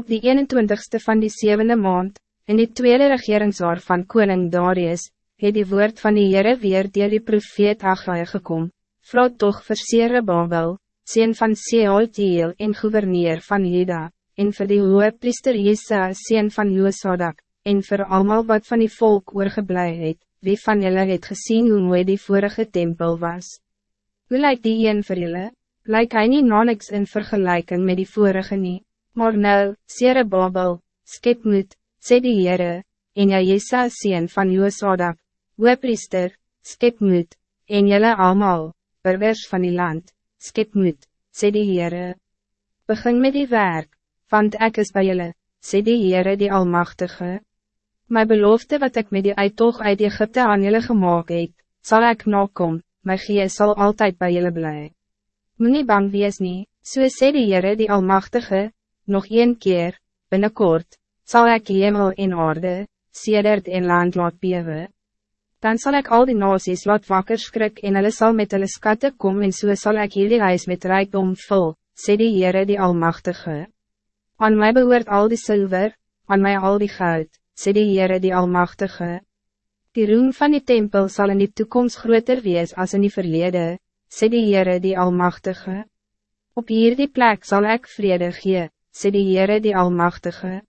Op die 21ste van die zevende maand, in die tweede regeringsjaar van koning Darius, het die woord van die Heere weer dier die profeet Haggai gekom, vrou toch versere Babel, sien van Sealtiel en gouverneur van Juda, en vir die hoge priester Jesa, sien van Joosadak, en vir allemaal wat van die volk oorgeblij het, wie van julle het gezien hoe mooi die vorige tempel was. Hoe lijkt die een vir julle? Lijkt hy nie na niks in vergelijking met die vorige nie? Maar nou, Sere Babel, skep moed, sê die Heere, en jy Jesa sien van Joosadak, Hoepriester, skep moed, en jylle allemaal, pervers van die land, skep moed, sê die Heere. Begin met die werk, want ek is bij jylle, sê die Heere die Almachtige. My belofte wat ik met die uittog uit Egypte aan jylle gemaakt het, sal ek nakom, my gees zal altijd bij jylle bly. Moet nie bang wees nie, so sê die Heere die Almachtige, nog een keer, binnenkort, zal ik hemel en aarde, sedert en land laat bewe. Dan zal ik al die nasies laat wakker skrik en hulle sal met hulle skatte kom en so sal ek hierdie huis met rijkdom vul, sê die Heere die Almachtige. Aan mij behoort al die zilver, aan mij al die goud, sê die Heere die Almachtige. Die roem van die tempel zal in die toekomst groter wees als in die verlede, sê die Heere die Almachtige. Op hierdie plek zal ik vrede gee, sê die Heere die Almachtige.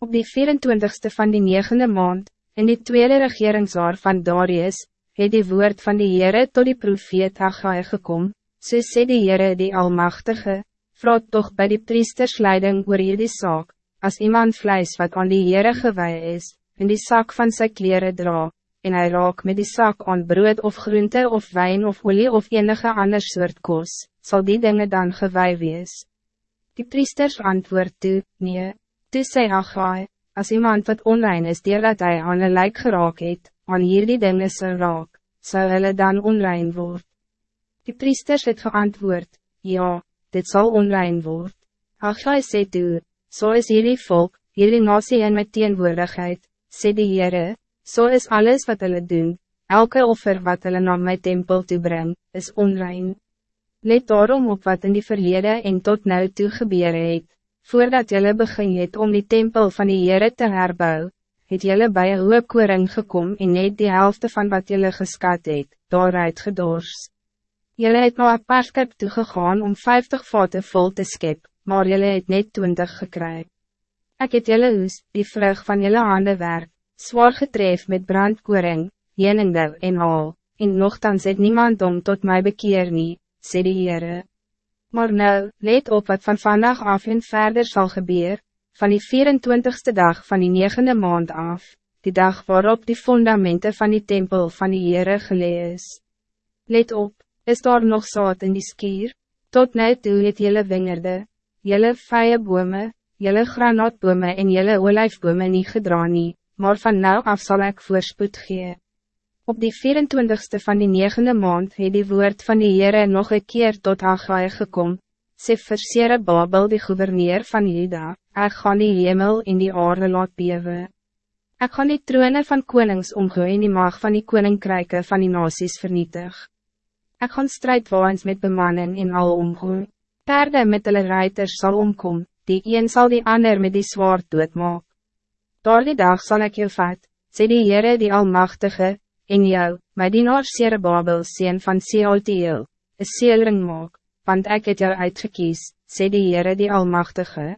Op die 24ste van die negende maand, in die tweede regeringsjaar van Darius, het die woord van die Heere tot die profeet Haggai gekom, so sê die Heere die Almachtige, vraag toch bij die priestersleiding oor hierdie saak, als iemand vlees wat aan die Heere gewij is, in die zak van zijn kleren dra, en hij raak met die zak aan brood of groente of wijn of olie of enige ander soort kos, zal die dingen dan gewij wees. Die priesters antwoord toe, nee, toe sê Haggai, as iemand wat onrein is dat hy aan een lijk geraak het, aan hierdie dinge sal raak, sal hulle dan onrein word. Die priesters het geantwoord, ja, dit zal onrein word. Haggai sê toe, so is hierdie volk, hierdie nasie in my teenwoordigheid, sê die Heere, so is alles wat hulle doen, elke offer wat hulle na my tempel toe bring, is onrein. Let daarom op wat in die verlede en tot nou toe gebeur het, voordat jullie begin het om die tempel van die Heere te herbou, het jullie bij een hoop koring gekom en net die helft van wat jullie geskat het, daaruit gedors. Jullie het nou een paar skip toegegaan om 50 vaten vol te skep, maar jullie het net 20 gekry. Ik het jullie hoes, die vrug van jullie handen werk, zwaar getref met brandkoring, jenende en al, en nogthans het niemand om tot mij bekeer nie, sê die Heere. Maar nou, let op wat van vandaag af en verder zal gebeuren, van die 24ste dag van die negende maand af, die dag waarop die fundamenten van die tempel van die Heere gelee is. Let op, is daar nog zaad in die skier? Tot nu toe het jylle wingerde, jylle vye bome, jylle granaatbome en jylle olijfbome nie gedra nie, maar van nou af zal ik voorspoed gee. Op die 24ste van die negende maand het die woord van die Heere nog een keer tot Haggai gekom, sê versere Babel die gouverneur van Juda, ek gaan die hemel in die aarde laat bewe. Ek gaan die troone van konings omgooi en die mag van die koninkryke van die nasies vernietig. Ek gaan strijdwaans met bemanning en al omgooi. Perde met hulle ruiters sal omkom, die een zal die ander met die zwaard doodmaak. Door die dag zal ik je vat, sê die Heere die Almachtige, en jou, my dienaar Serebabel, sien van Sealtiel, een seelring maak, want ik het jou uitgekies, sê die Heere die Almachtige.